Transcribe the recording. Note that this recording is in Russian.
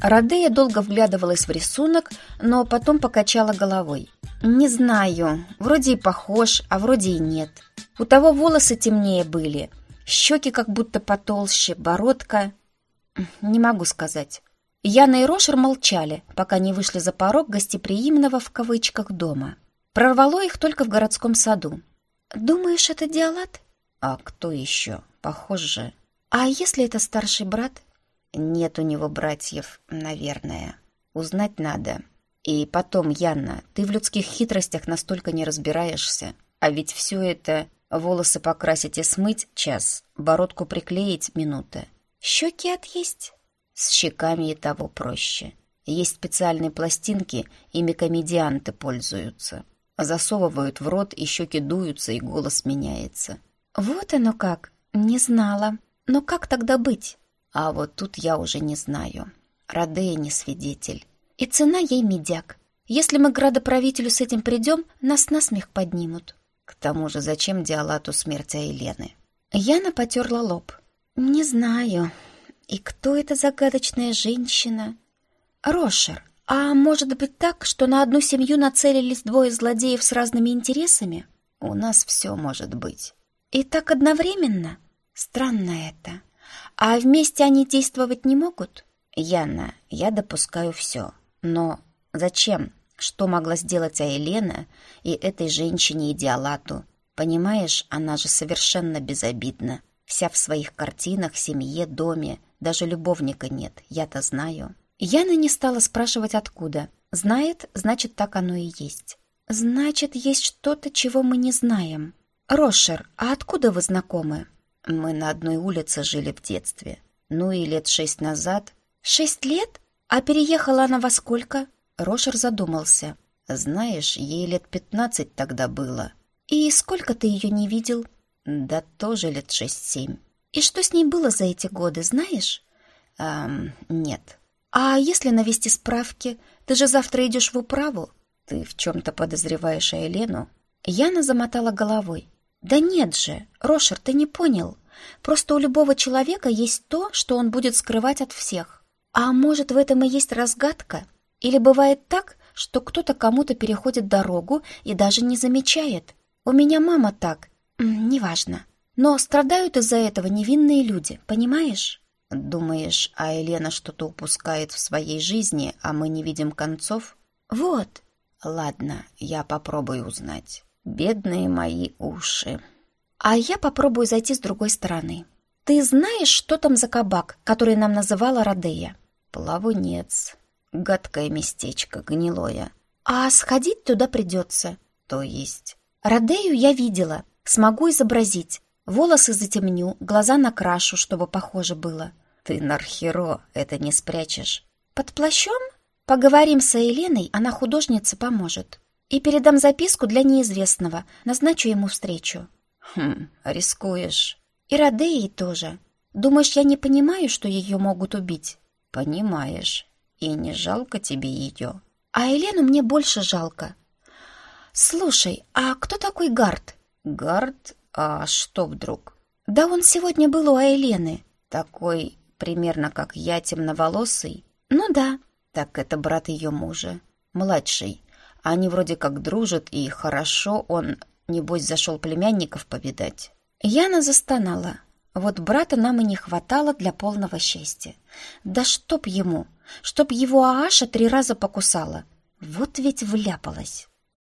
Радея долго вглядывалась в рисунок, но потом покачала головой. «Не знаю. Вроде и похож, а вроде и нет. У того волосы темнее были, щеки как будто потолще, бородка... Не могу сказать». Яна и Рошер молчали, пока не вышли за порог гостеприимного в кавычках дома. Прорвало их только в городском саду. «Думаешь, это Диалат?» «А кто еще? Похоже». «А если это старший брат?» Нет у него братьев, наверное. Узнать надо. И потом, Янна, ты в людских хитростях настолько не разбираешься. А ведь все это волосы покрасить и смыть — час, бородку приклеить — минута. Щеки отъесть? С щеками и того проще. Есть специальные пластинки, ими комедианты пользуются. Засовывают в рот, и щеки дуются, и голос меняется. Вот оно как. Не знала. Но как тогда быть? А вот тут я уже не знаю. Радея не свидетель. И цена ей медяк. Если мы к градоправителю с этим придем, нас на смех поднимут. К тому же зачем Диалату смерть Айлены? Яна потерла лоб. Не знаю. И кто эта загадочная женщина? Рошер. А может быть так, что на одну семью нацелились двое злодеев с разными интересами? У нас все может быть. И так одновременно? Странно это. А вместе они действовать не могут? Яна, я допускаю все. Но зачем? Что могла сделать Айлена и этой женщине-идиолату? Понимаешь, она же совершенно безобидна. Вся в своих картинах, семье, доме. Даже любовника нет, я-то знаю. Яна не стала спрашивать, откуда. Знает, значит, так оно и есть. Значит, есть что-то, чего мы не знаем. Рошер, а откуда вы знакомы? Мы на одной улице жили в детстве. Ну и лет шесть назад... Шесть лет? А переехала она во сколько? Рошер задумался. Знаешь, ей лет пятнадцать тогда было. И сколько ты ее не видел? Да тоже лет шесть-семь. И что с ней было за эти годы, знаешь? Эм, нет. А если навести справки? Ты же завтра идешь в управу? Ты в чем-то подозреваешь Айлену? Яна замотала головой. «Да нет же, Рошер, ты не понял. Просто у любого человека есть то, что он будет скрывать от всех. А может, в этом и есть разгадка? Или бывает так, что кто-то кому-то переходит дорогу и даже не замечает? У меня мама так. Неважно. Но страдают из-за этого невинные люди, понимаешь? Думаешь, а Елена что-то упускает в своей жизни, а мы не видим концов? Вот. Ладно, я попробую узнать. Бедные мои уши. А я попробую зайти с другой стороны. Ты знаешь, что там за кабак, который нам называла Радея? Плавунец. Гадкое местечко, гнилое. А сходить туда придется. То есть? Радею я видела. Смогу изобразить. Волосы затемню, глаза накрашу, чтобы похоже было. Ты нархеро, это не спрячешь. Под плащом? Поговорим с Еленой, она художница поможет. И передам записку для неизвестного, назначу ему встречу. Хм, рискуешь. И Радеи тоже. Думаешь, я не понимаю, что ее могут убить? Понимаешь. И не жалко тебе ее. А Елену мне больше жалко. Слушай, а кто такой Гард? Гард? А что вдруг? Да он сегодня был у Елены. Такой примерно как я, темноволосый. Ну да. Так это брат ее мужа. Младший. Они вроде как дружат, и хорошо он, небось, зашел племянников повидать. Яна застонала. Вот брата нам и не хватало для полного счастья. Да чтоб ему, чтоб его Ааша три раза покусала. Вот ведь вляпалась.